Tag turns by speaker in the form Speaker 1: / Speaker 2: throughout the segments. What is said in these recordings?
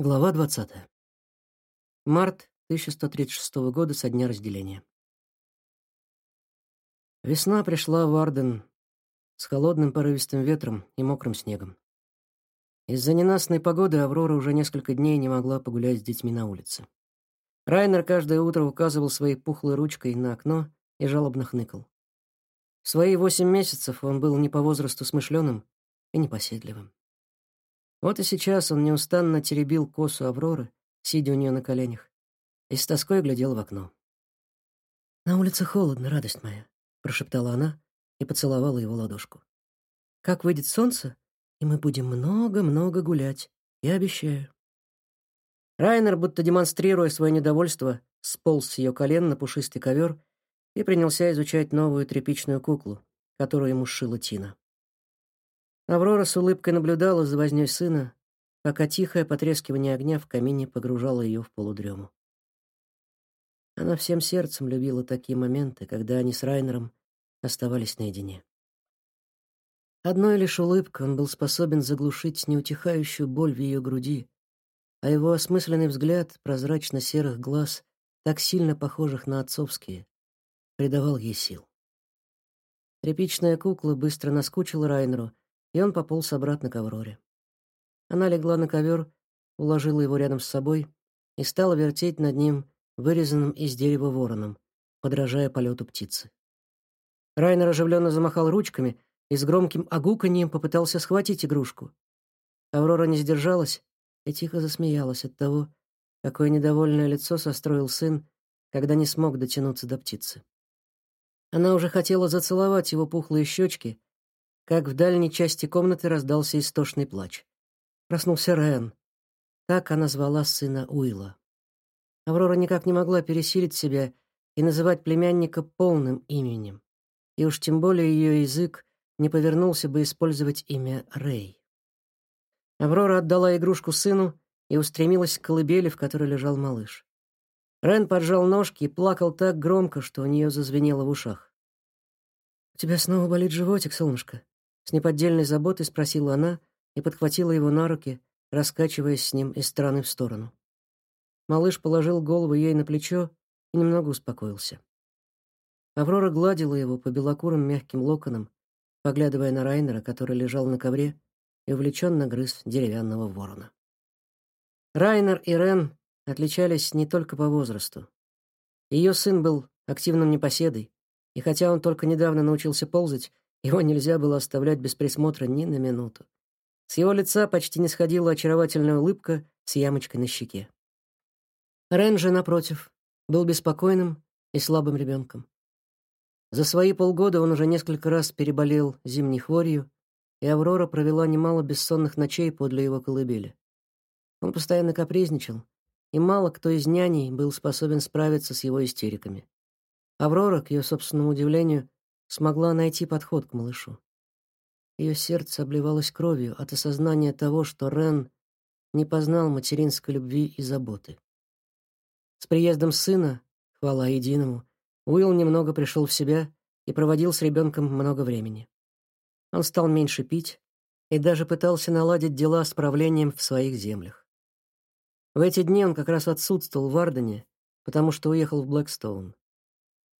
Speaker 1: Глава 20. Март 1136 года со дня разделения. Весна пришла в Арден с холодным порывистым ветром и мокрым снегом. Из-за ненастной погоды Аврора уже несколько дней не могла погулять с детьми на улице. Райнер каждое утро указывал своей пухлой ручкой на окно и жалобно хныкал. В свои восемь месяцев он был не по возрасту смышленым и непоседливым. Вот и сейчас он неустанно теребил косу Авроры, сидя у нее на коленях, и с тоской глядел в окно. «На улице холодно, радость моя», — прошептала она и поцеловала его ладошку. «Как выйдет солнце, и мы будем много-много гулять, я обещаю». Райнер, будто демонстрируя свое недовольство, сполз с ее колен на пушистый ковер и принялся изучать новую тряпичную куклу, которую ему сшила Тина. Аврора с улыбкой наблюдала за вознёй сына, пока тихое потрескивание огня в камине погружало ее в полудрему. Она всем сердцем любила такие моменты, когда они с Райнером оставались наедине. Одной лишь улыбкой он был способен заглушить неутихающую боль в ее груди, а его осмысленный взгляд прозрачно-серых глаз, так сильно похожих на отцовские, придавал ей сил. Тряпичная кукла быстро наскучила Райнеру, и он пополз обратно к Авроре. Она легла на ковер, уложила его рядом с собой и стала вертеть над ним вырезанным из дерева вороном, подражая полету птицы. Райнер оживленно замахал ручками и с громким огуканьем попытался схватить игрушку. Аврора не сдержалась и тихо засмеялась от того, какое недовольное лицо состроил сын, когда не смог дотянуться до птицы. Она уже хотела зацеловать его пухлые щечки, как в дальней части комнаты раздался истошный плач. Проснулся Рен. Так она звала сына Уилла. Аврора никак не могла пересилить себя и называть племянника полным именем. И уж тем более ее язык не повернулся бы использовать имя Рэй. Аврора отдала игрушку сыну и устремилась к колыбели, в которой лежал малыш. Рен поджал ножки и плакал так громко, что у нее зазвенело в ушах. «У тебя снова болит животик, солнышко?» С неподдельной заботой спросила она и подхватила его на руки, раскачиваясь с ним из стороны в сторону. Малыш положил голову ей на плечо и немного успокоился. Аврора гладила его по белокурым мягким локонам, поглядывая на Райнера, который лежал на ковре и увлеченно грыз деревянного ворона. Райнер и Рен отличались не только по возрасту. Ее сын был активным непоседой, и хотя он только недавно научился ползать, его нельзя было оставлять без присмотра ни на минуту. С его лица почти не сходила очаровательная улыбка с ямочкой на щеке. Рен же, напротив, был беспокойным и слабым ребенком. За свои полгода он уже несколько раз переболел зимней хворью, и Аврора провела немало бессонных ночей подле его колыбели. Он постоянно капризничал, и мало кто из няней был способен справиться с его истериками. Аврора, к ее собственному удивлению, смогла найти подход к малышу. Ее сердце обливалось кровью от осознания того, что Рен не познал материнской любви и заботы. С приездом сына, хвала единому, Уилл немного пришел в себя и проводил с ребенком много времени. Он стал меньше пить и даже пытался наладить дела с правлением в своих землях. В эти дни он как раз отсутствовал в Ардене, потому что уехал в Блэкстоун.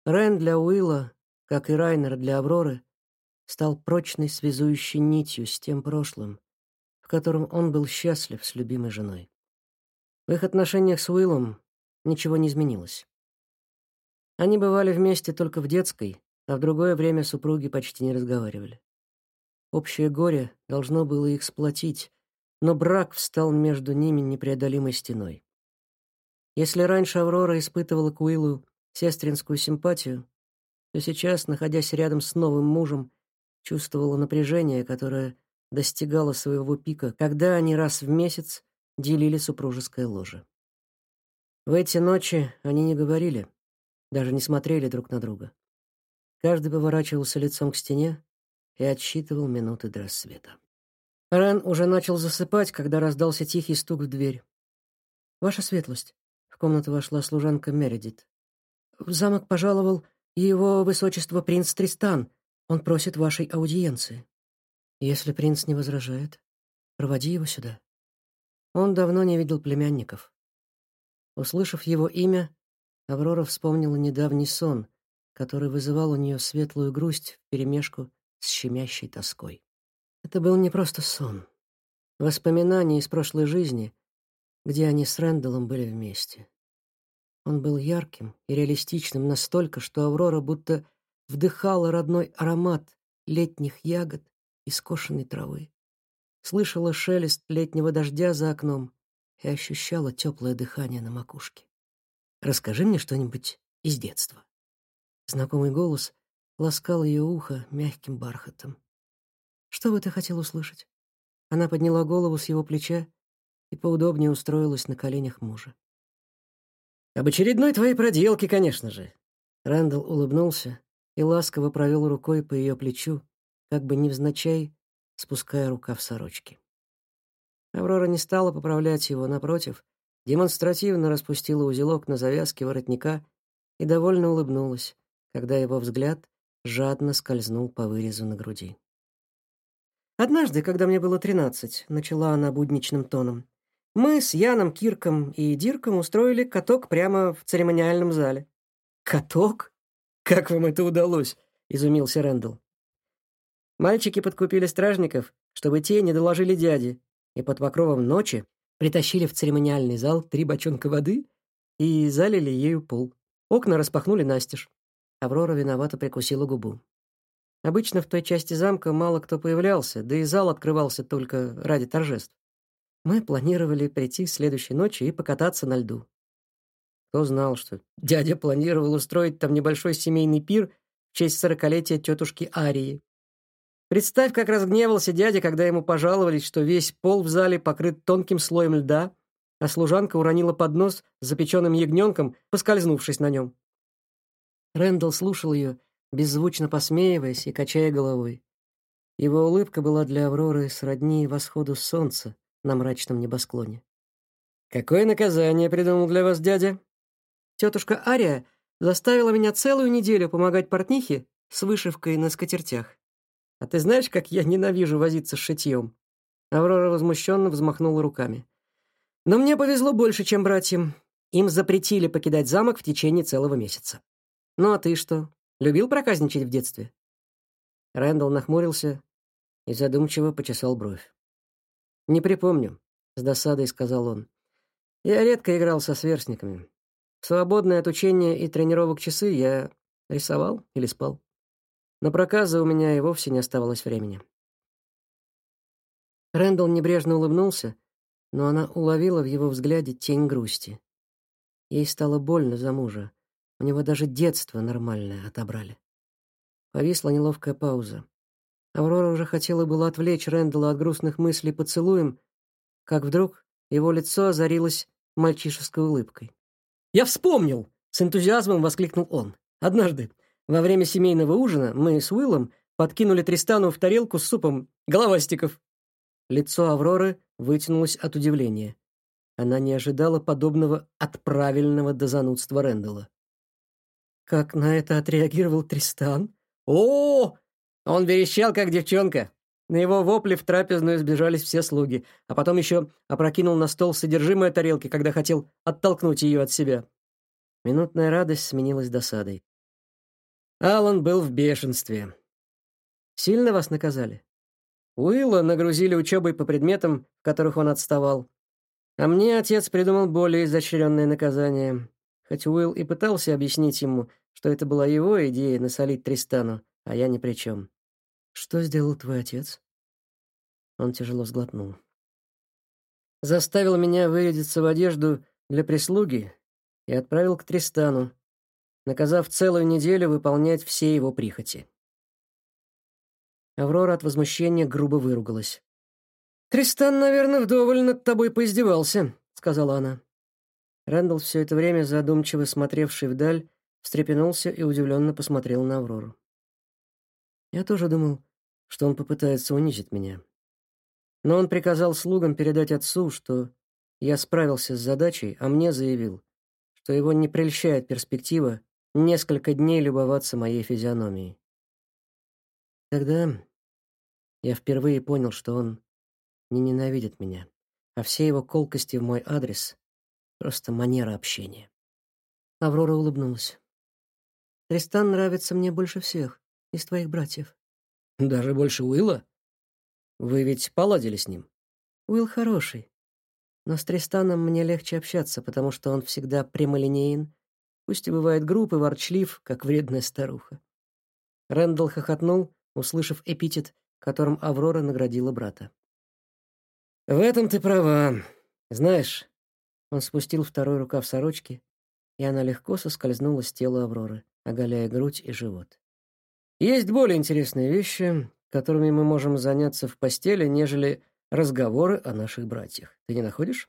Speaker 1: Рен для Уилла как и Райнер для Авроры, стал прочной связующей нитью с тем прошлым, в котором он был счастлив с любимой женой. В их отношениях с Уиллом ничего не изменилось. Они бывали вместе только в детской, а в другое время супруги почти не разговаривали. Общее горе должно было их сплотить, но брак встал между ними непреодолимой стеной. Если раньше Аврора испытывала к Уиллу сестринскую симпатию, то сейчас, находясь рядом с новым мужем, чувствовала напряжение, которое достигало своего пика, когда они раз в месяц делили супружеское ложе. В эти ночи они не говорили, даже не смотрели друг на друга. Каждый поворачивался лицом к стене и отсчитывал минуты до рассвета. Рен уже начал засыпать, когда раздался тихий стук в дверь. «Ваша светлость», — в комнату вошла служанка Мередит. «В замок пожаловал его высочество принц Тристан. Он просит вашей аудиенции. Если принц не возражает, проводи его сюда. Он давно не видел племянников. Услышав его имя, Аврора вспомнила недавний сон, который вызывал у нее светлую грусть вперемешку с щемящей тоской. Это был не просто сон. Воспоминания из прошлой жизни, где они с Рэндаллом были вместе. Он был ярким и реалистичным настолько, что Аврора будто вдыхала родной аромат летних ягод и скошенной травы. Слышала шелест летнего дождя за окном и ощущала теплое дыхание на макушке. «Расскажи мне что-нибудь из детства». Знакомый голос ласкал ее ухо мягким бархатом. «Что бы ты хотел услышать?» Она подняла голову с его плеча и поудобнее устроилась на коленях мужа.
Speaker 2: Об очередной твоей проделке, конечно же.
Speaker 1: Рэндалл улыбнулся и ласково провел рукой по ее плечу, как бы невзначай спуская рукав сорочки. Аврора не стала поправлять его, напротив, демонстративно распустила узелок на завязке воротника и довольно улыбнулась, когда его взгляд жадно скользнул по вырезу на груди. «Однажды, когда мне было тринадцать», — начала она будничным тоном, мы с Яном, Кирком и Дирком устроили каток прямо в церемониальном зале.
Speaker 2: «Каток? Как вам это удалось?» — изумился Рэндалл.
Speaker 1: Мальчики подкупили стражников, чтобы те не доложили дяде, и под покровом ночи притащили в церемониальный зал три бочонка воды и залили ею пол. Окна распахнули настежь. Аврора виновато прикусила губу. Обычно в той части замка мало кто появлялся, да и зал открывался только ради торжеств. Мы планировали прийти следующей ночью и покататься на льду. Кто знал, что дядя планировал устроить там небольшой семейный пир в честь сорокалетия тетушки Арии. Представь, как разгневался дядя, когда ему пожаловались, что весь пол в зале покрыт тонким слоем льда, а служанка уронила поднос с запеченным ягненком, поскользнувшись на нем. Рэндалл слушал ее, беззвучно посмеиваясь и качая головой. Его улыбка была для Авроры сродни восходу солнца, на мрачном небосклоне.
Speaker 2: «Какое наказание придумал для вас дядя?»
Speaker 1: «Тетушка Ария заставила меня целую неделю помогать портнихе с вышивкой на скатертях. А ты знаешь, как я ненавижу возиться с шитьем?» Аврора возмущенно взмахнула руками. «Но мне повезло больше, чем братьям. Им запретили покидать замок в течение целого месяца. Ну а ты что, любил проказничать в детстве?» Рэндалл нахмурился и задумчиво почесал бровь. «Не припомню», — с досадой сказал он. «Я редко играл со сверстниками. В свободное от учения и тренировок часы я рисовал или спал. На проказы у меня и вовсе не оставалось времени». Рэндалл небрежно улыбнулся, но она уловила в его взгляде тень грусти. Ей стало больно за мужа. У него даже детство нормальное отобрали. Повисла неловкая пауза. Аврора уже хотела было отвлечь Рэндалла от грустных мыслей поцелуем, как вдруг его лицо озарилось мальчишеской улыбкой. «Я вспомнил!» — с энтузиазмом воскликнул он. «Однажды, во время семейного ужина, мы с Уиллом подкинули Тристану в тарелку с супом головастиков». Лицо Авроры вытянулось от удивления. Она не ожидала подобного от правильного до занудства Рэндалла. Как на это отреагировал Тристан? «О, он верещал, как девчонка. На его вопли в трапезную сбежались все слуги, а потом еще опрокинул на стол содержимое тарелки, когда хотел оттолкнуть ее от себя. Минутная радость сменилась досадой. Алан был в бешенстве. «Сильно вас наказали?» Уилла нагрузили учебой по предметам, в которых он отставал. А мне отец придумал более изощренное наказание. Хоть Уилл и пытался объяснить ему, что это была его идея насолить Тристану, а я ни при чем. Что сделал твой отец? Он тяжело сглотнул. Заставил меня вырядиться в одежду для прислуги и отправил к Тристану, наказав целую неделю выполнять все его прихоти. Аврора от возмущения грубо выругалась. «Тристан, наверное, вдоволь над тобой поиздевался», — сказала она. Рэндалл, все это время задумчиво смотревший вдаль, встрепенулся и удивленно посмотрел на Аврору. Я тоже думал, что он попытается унизить меня. Но он приказал слугам передать отцу, что я справился с задачей, а мне заявил, что его не прельщает перспектива несколько дней любоваться моей физиономией. Тогда я впервые понял, что он не ненавидит меня, а все его колкости в мой адрес — просто манера общения. Аврора улыбнулась. «Тристан нравится мне больше всех из твоих братьев».
Speaker 2: «Даже больше Уилла? Вы ведь поладили с ним?»
Speaker 1: «Уилл хороший, но с Тристаном мне легче общаться, потому что он всегда прямолинеен, пусть и бывает груб и ворчлив, как вредная старуха». Рэндалл хохотнул, услышав эпитет, которым Аврора наградила брата.
Speaker 2: «В этом ты права. Знаешь...» Он спустил второй рукав сорочки, и она легко соскользнула с тела Авроры, оголяя грудь и живот. «Есть более интересные вещи, которыми мы можем заняться в постели, нежели разговоры о наших братьях. Ты не находишь?»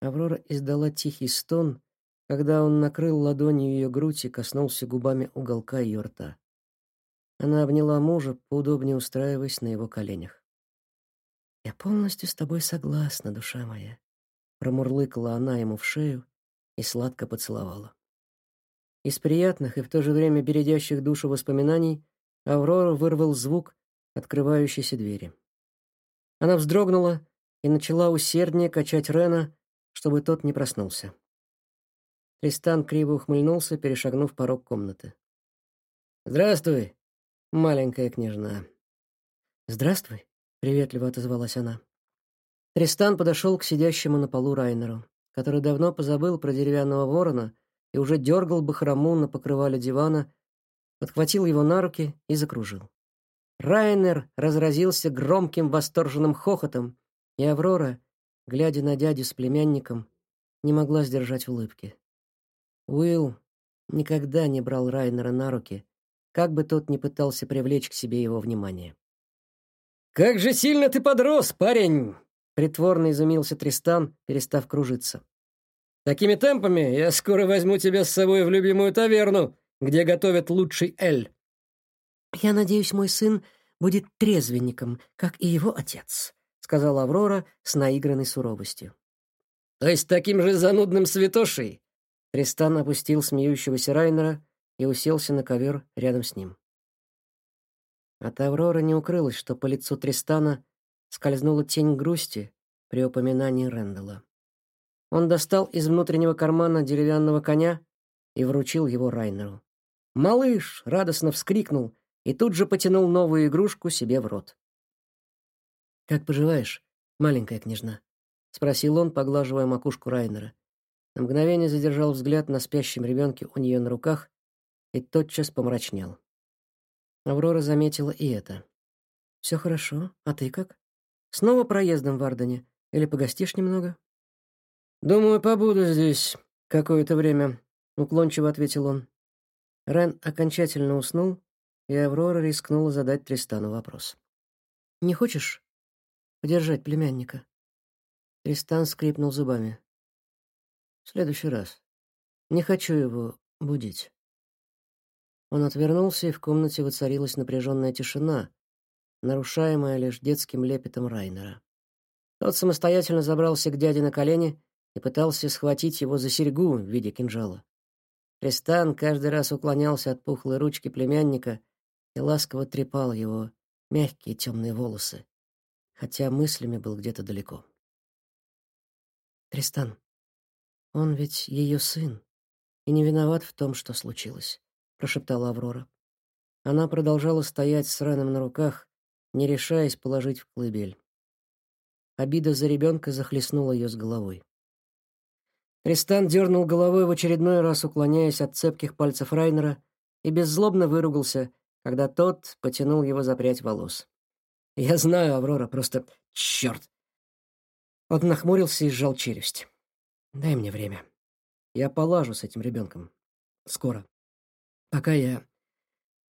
Speaker 1: Аврора издала тихий стон, когда он накрыл ладонью ее грудь и коснулся губами уголка ее рта. Она обняла мужа, поудобнее устраиваясь на его коленях. «Я полностью с тобой согласна, душа моя», — промурлыкала она ему в шею и сладко поцеловала. Из приятных и в то же время бередящих душу воспоминаний Аврора вырвал звук открывающейся двери. Она вздрогнула и начала усерднее качать Рена, чтобы тот не проснулся. Тристан криво ухмыльнулся, перешагнув порог комнаты.
Speaker 2: «Здравствуй, маленькая княжна».
Speaker 1: «Здравствуй», приветливо отозвалась она. Тристан подошел к сидящему на полу Райнеру, который давно позабыл про деревянного ворона и уже дергал бахрому на покрывале дивана, подхватил его на руки и закружил. Райнер разразился громким восторженным хохотом, и Аврора, глядя на дядю с племянником, не могла сдержать улыбки. Уилл никогда не брал Райнера на руки, как бы тот ни пытался привлечь к себе его внимание.
Speaker 2: «Как же сильно ты подрос, парень!»
Speaker 1: Притворно изумился Тристан, перестав кружиться.
Speaker 2: «Такими темпами я скоро возьму тебя с собой в любимую таверну, где готовят лучший эль».
Speaker 1: «Я надеюсь, мой сын будет трезвенником, как и его отец», сказала Аврора с наигранной суровостью.
Speaker 2: «То есть таким же занудным святошей?»
Speaker 1: Тристан опустил смеющегося Райнера и уселся на ковер рядом с ним. От Авроры не укрылось, что по лицу Тристана скользнула тень грусти при упоминании Рэндала. Он достал из внутреннего кармана деревянного коня и вручил его Райнеру. Малыш радостно вскрикнул и тут же потянул новую игрушку себе в рот. «Как поживаешь, маленькая княжна?» — спросил он, поглаживая макушку Райнера. На мгновение задержал взгляд на спящем ребенке у нее на руках и тотчас помрачнел. Аврора заметила и это. «Все хорошо. А ты как? Снова проездом в Ардене? Или погостишь немного?»
Speaker 2: «Думаю, побуду здесь какое-то время», — уклончиво ответил он.
Speaker 1: Рен окончательно уснул, и Аврора рискнула задать Тристану вопрос. «Не хочешь подержать племянника?» Тристан скрипнул зубами. «В следующий раз. Не хочу его будить». Он отвернулся, и в комнате воцарилась напряженная тишина, нарушаемая лишь детским лепетом Райнера. Тот самостоятельно забрался к дяде на колени и пытался схватить его за серьгу в виде кинжала. Тристан каждый раз уклонялся от пухлой ручки племянника и ласково трепал его мягкие темные волосы, хотя мыслями был где-то далеко. Тристан, он ведь ее сын и не виноват в том, что случилось прошептала Аврора. Она продолжала стоять с раном на руках, не решаясь положить в колыбель. Обида за ребенка захлестнула ее с головой. Тристан дернул головой в очередной раз, уклоняясь от цепких пальцев Райнера, и беззлобно выругался, когда тот потянул его за прядь волос. «Я знаю, Аврора, просто... черт!» Он нахмурился и сжал челюсть. «Дай мне время. Я полажу с этим ребенком. Скоро пока я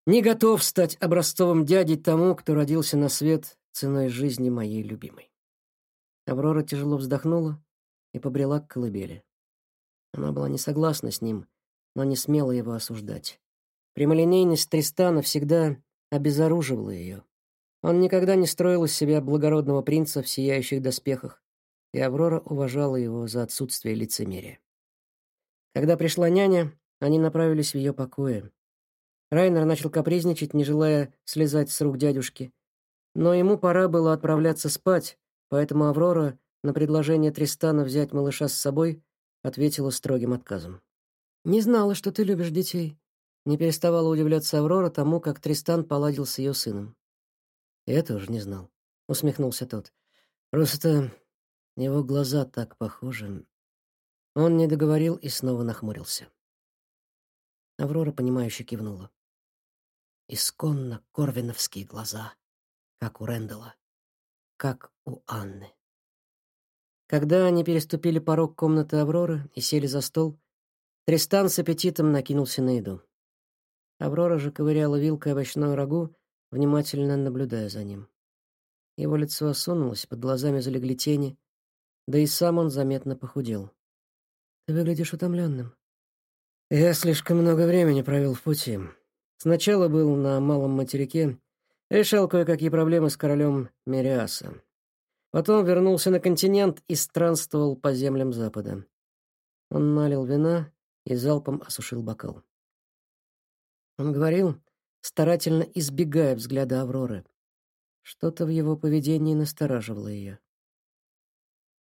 Speaker 1: не готов стать образцовым дядей тому, кто родился на свет ценой жизни моей любимой. Аврора тяжело вздохнула и побрела к колыбели. Она была не согласна с ним, но не смела его осуждать. Прямолинейность Тристана всегда обезоруживала ее. Он никогда не строил из себя благородного принца в сияющих доспехах, и Аврора уважала его за отсутствие лицемерия. Когда пришла няня, они направились в ее покои. Райнер начал капризничать, не желая слезать с рук дядюшки. Но ему пора было отправляться спать, поэтому Аврора на предложение Тристана взять малыша с собой ответила строгим отказом. «Не знала, что ты любишь детей», — не переставала удивляться Аврора тому, как Тристан поладил с ее сыном. «Я тоже не знал», — усмехнулся тот. «Просто его глаза так похожи». Он не договорил и снова нахмурился. Аврора, понимающе кивнула. Исконно корвиновские глаза, как у Рэндала, как у Анны. Когда они переступили порог комнаты Авроры и сели за стол, Тристан с аппетитом накинулся на еду. Аврора же ковыряла вилкой овощную рагу, внимательно наблюдая за ним. Его лицо осунулось, под глазами залегли тени, да и сам он заметно похудел. «Ты выглядишь утомленным». «Я слишком много времени провел в пути. Сначала был на Малом материке, решал кое-какие проблемы с королем Мериаса. Потом вернулся на континент и странствовал по землям Запада. Он налил вина и залпом осушил бокал. Он говорил, старательно избегая взгляда Авроры. Что-то в его поведении настораживало ее.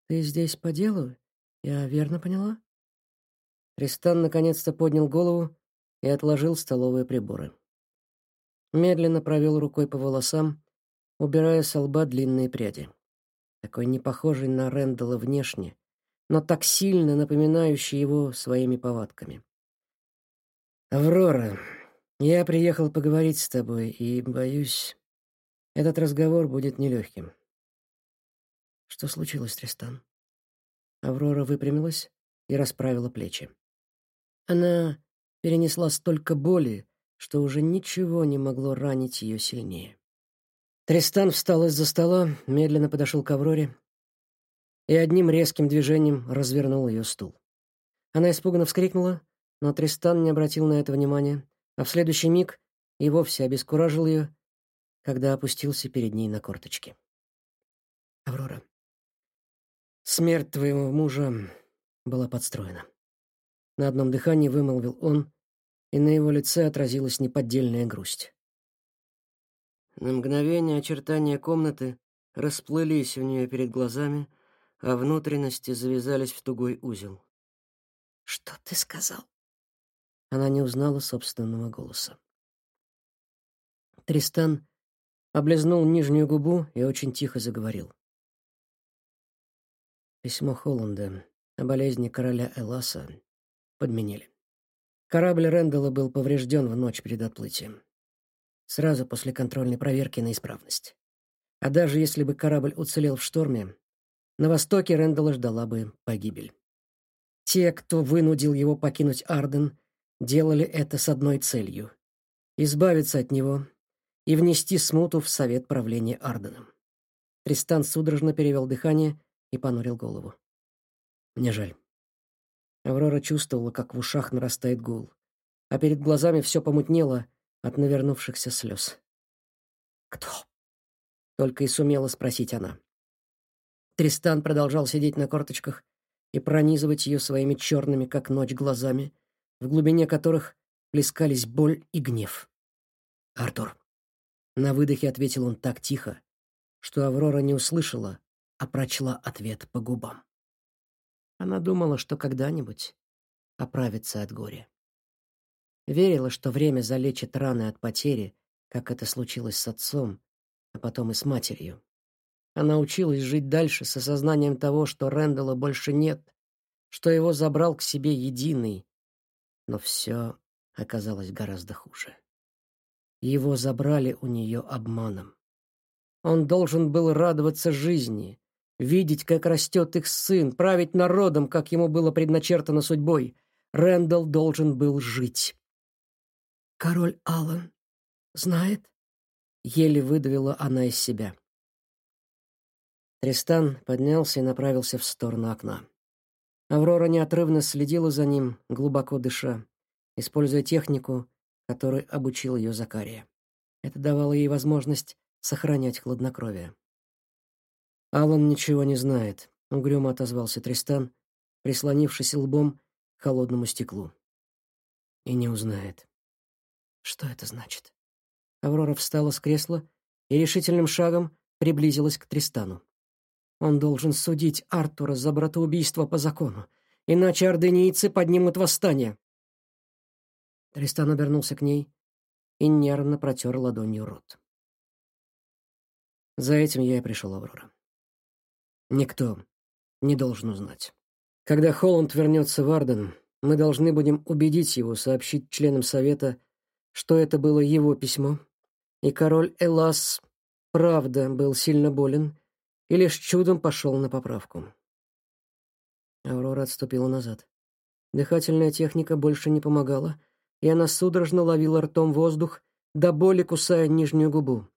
Speaker 1: «Ты здесь по делу? Я верно поняла?» Тристан наконец-то поднял голову и отложил столовые приборы. Медленно провел рукой по волосам, убирая с лба длинные пряди такой не похожий на Рэндала внешне, но так сильно напоминающий его своими повадками. «Аврора, я приехал поговорить с тобой, и, боюсь, этот разговор будет нелегким». «Что случилось, Тристан?» Аврора выпрямилась и расправила плечи. Она перенесла столько боли, что уже ничего не могло ранить ее сильнее. Тристан встал из-за стола, медленно подошел к Авроре и одним резким движением развернул ее стул. Она испуганно вскрикнула, но Тристан не обратил на это внимания, а в следующий миг и вовсе обескуражил ее, когда опустился перед ней на корточки. «Аврора, смерть твоего мужа была подстроена». На одном дыхании вымолвил он, и на его лице отразилась неподдельная грусть. На мгновение очертания комнаты расплылись у нее перед глазами, а внутренности завязались в тугой узел. «Что ты сказал?» Она не узнала собственного голоса. Тристан облизнул нижнюю губу и очень тихо заговорил. Письмо Холланда о болезни короля Эласа подменили. Корабль Рэндалла был поврежден в ночь перед отплытием сразу после контрольной проверки на исправность. А даже если бы корабль уцелел в шторме, на востоке Рэндалла ждала бы погибель. Те, кто вынудил его покинуть Арден, делали это с одной целью — избавиться от него и внести смуту в совет правления Арденом. Тристан судорожно перевел дыхание и понурил голову. «Мне жаль». Аврора чувствовала, как в ушах нарастает гул, а перед глазами все помутнело — от навернувшихся слез. «Кто?» — только и сумела спросить она. Тристан продолжал сидеть на корточках и пронизывать ее своими черными, как ночь, глазами, в глубине которых плескались боль и гнев. «Артур». На выдохе ответил он так тихо, что Аврора не услышала, а прочла ответ по губам. Она думала, что когда-нибудь оправится от горя. Верила, что время залечит раны от потери, как это случилось с отцом, а потом и с матерью. Она училась жить дальше с осознанием того, что Рэндала больше нет, что его забрал к себе единый. Но все оказалось гораздо хуже. Его забрали у нее обманом. Он должен был радоваться жизни, видеть, как растет их сын, править народом, как ему было предначертано судьбой. Рэндалл должен был жить. Король Аллан знает? Еле выдавила она из себя. Тристан поднялся и направился в сторону окна. Аврора неотрывно следила за ним, глубоко дыша, используя технику, которой обучил ее Закария. Это давало ей возможность сохранять хладнокровие. Алан ничего не знает, угрюмо отозвался Тристан, прислонившись лбом к холодному стеклу. И не узнает. Что это значит? Аврора встала с кресла и решительным шагом приблизилась к Тристану.
Speaker 2: Он должен судить Артура за братоубийство по закону, иначе орденийцы поднимут восстание. Тристан обернулся к ней и нервно протер ладонью рот. За этим я и пришел, Аврора. Никто не должен узнать. Когда Холланд вернется в Арден, мы должны будем убедить его сообщить членам Совета, что это было его письмо, и король Элас правда был сильно болен и лишь чудом пошел на поправку. Аврора отступила назад. Дыхательная техника больше не помогала, и она судорожно ловила ртом воздух, до боли кусая нижнюю губу.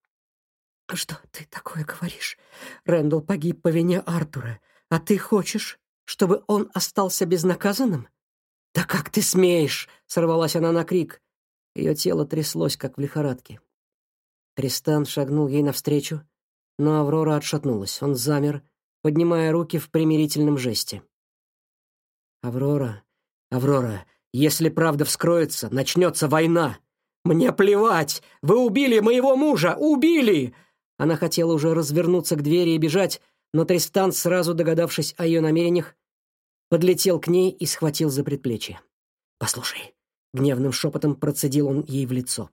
Speaker 2: «Что ты такое говоришь? Рэндалл погиб по вине Артура, а ты хочешь, чтобы он остался безнаказанным?» «Да как ты смеешь!» — сорвалась она на крик. Ее тело тряслось, как в лихорадке. Тристан шагнул ей навстречу, но Аврора отшатнулась. Он замер, поднимая руки в примирительном жесте. «Аврора, Аврора, если правда вскроется, начнется война. Мне плевать! Вы убили моего мужа! Убили!» Она хотела уже развернуться к двери и бежать, но Тристан, сразу догадавшись о ее намерениях, подлетел к ней и схватил за предплечье. «Послушай», — гневным шепотом процедил он ей в лицо,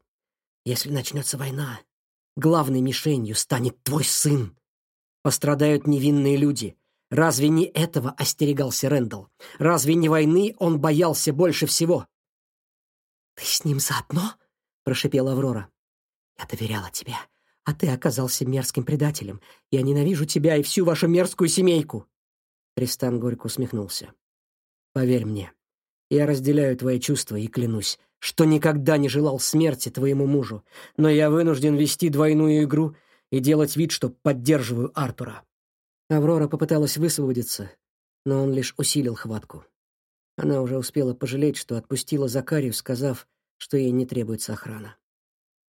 Speaker 2: «если начнется война, главной мишенью станет твой сын. Пострадают невинные люди. Разве не этого остерегался Рэндалл? Разве не войны он боялся больше всего?» «Ты с ним заодно?» — прошипела Аврора. «Я доверяла тебе, а ты оказался мерзким предателем. Я ненавижу тебя и всю вашу мерзкую семейку!» Тристан горько усмехнулся. «Поверь мне, я разделяю твои чувства и клянусь, что никогда не желал смерти твоему мужу, но я вынужден вести двойную игру и делать вид, что поддерживаю Артура». Аврора попыталась высвободиться, но он лишь усилил хватку. Она уже успела пожалеть, что отпустила Закарию, сказав, что ей не требуется охрана.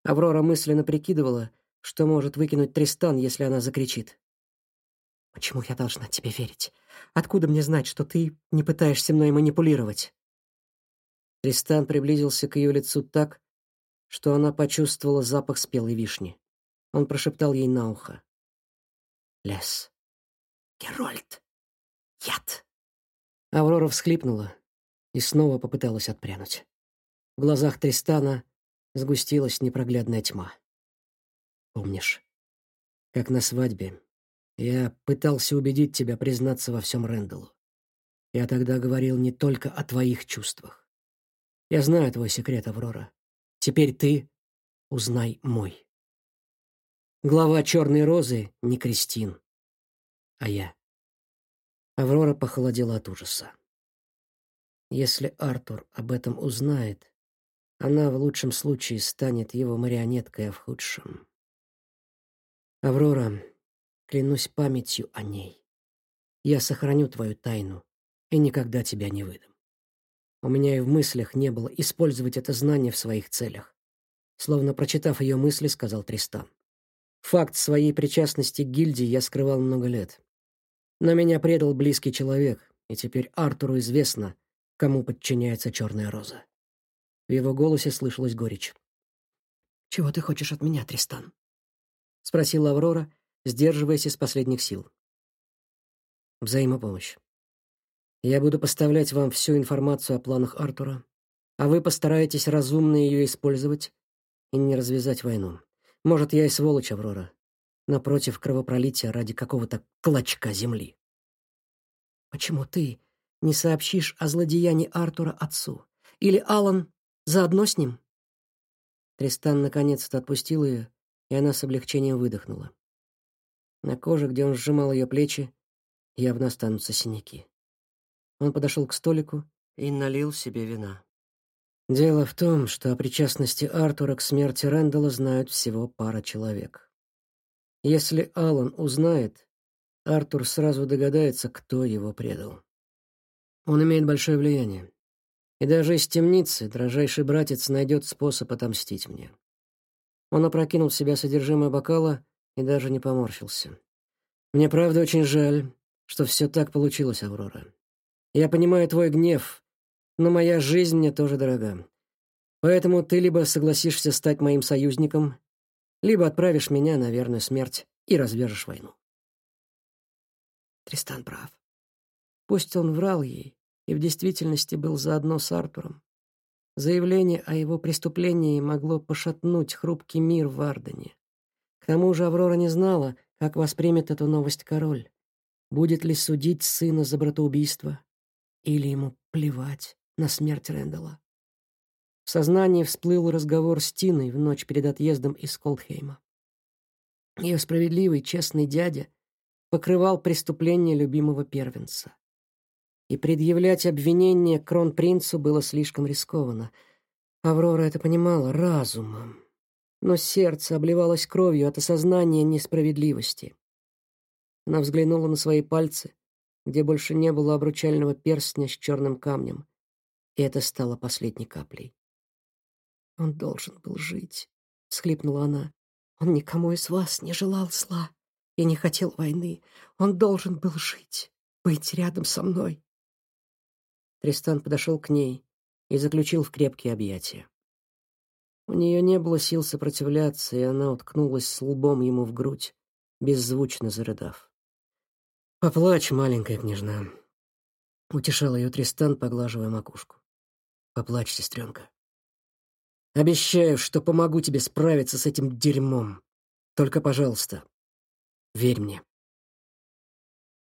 Speaker 2: Аврора мысленно прикидывала, что может выкинуть Тристан, если она закричит. «Почему я должна тебе верить? Откуда мне знать, что ты не пытаешься мной манипулировать?» Тристан приблизился к ее лицу так, что она почувствовала запах спелой вишни. Он прошептал ей на ухо. «Лес. Герольд. Яд». Аврора всхлипнула и снова попыталась отпрянуть. В глазах Тристана сгустилась непроглядная тьма. «Помнишь, как на свадьбе я пытался убедить тебя признаться во всем Рэндаллу. Я тогда говорил не только о твоих чувствах. Я знаю твой секрет, Аврора. Теперь ты узнай мой. Глава черной розы не Кристин, а я. Аврора похолодела от ужаса. Если Артур об этом узнает, она в лучшем случае станет его марионеткой, а в худшем... Аврора, клянусь памятью о ней. Я сохраню твою тайну и никогда тебя не выдам. У меня и в мыслях не было использовать это знание в своих целях. Словно прочитав ее мысли, сказал Тристан. Факт своей причастности к гильдии я скрывал много лет. Но меня предал близкий человек, и теперь Артуру известно, кому подчиняется Черная Роза. В его голосе слышалась горечь. «Чего ты хочешь от меня, Тристан?» — спросила Аврора, сдерживаясь из последних сил. «Взаимопомощь. Я буду поставлять вам всю информацию о планах Артура, а вы постараетесь разумно ее использовать и не развязать войну. Может, я и сволочь, Аврора, напротив кровопролития ради какого-то клочка земли. Почему ты не сообщишь о злодеянии Артура отцу? Или Алан заодно с ним? Тристан наконец-то отпустил ее, и она с облегчением выдохнула. На коже, где он сжимал ее плечи, явно останутся синяки. Он подошел к столику и налил себе вина. Дело в том, что о причастности Артура к смерти Рэндалла знают всего пара человек. Если Алан узнает, Артур сразу догадается, кто его предал. Он имеет большое влияние. И даже из темницы дрожайший братец найдет способ отомстить мне. Он опрокинул в себя содержимое бокала и даже не поморщился. Мне правда очень жаль, что все так получилось, Аврора. Я понимаю твой гнев, но моя жизнь мне тоже дорога. Поэтому ты либо согласишься стать моим союзником, либо отправишь меня на верную смерть и развяжешь войну.
Speaker 1: Тристан прав. Пусть он врал ей и в действительности был заодно с Артуром. Заявление о его преступлении могло пошатнуть хрупкий мир в Ардене. К тому же Аврора не знала, как воспримет эту новость король. Будет ли судить сына за братоубийство? Или ему плевать на смерть Рэндала? В сознании всплыл разговор с Тиной в ночь перед отъездом из Колдхейма. Ее справедливый, честный дядя покрывал преступление любимого первенца. И предъявлять обвинение кронпринцу было слишком рискованно. Аврора это понимала разумом, но сердце обливалось кровью от осознания несправедливости. Она взглянула на свои пальцы, где больше не было обручального перстня с черным камнем, и это стало последней каплей. «Он должен был жить», — схлипнула она. «Он никому из вас не желал зла и не хотел войны. Он должен был жить, быть рядом со мной». Тристан подошел к ней и заключил в крепкие объятия. У нее не было сил сопротивляться, и она уткнулась с лбом ему в грудь, беззвучно зарыдав. «Поплачь, маленькая княжна», — утешал ее Тристан, поглаживая макушку. «Поплачь, сестренка. Обещаю, что помогу тебе справиться с этим дерьмом. Только, пожалуйста, верь мне».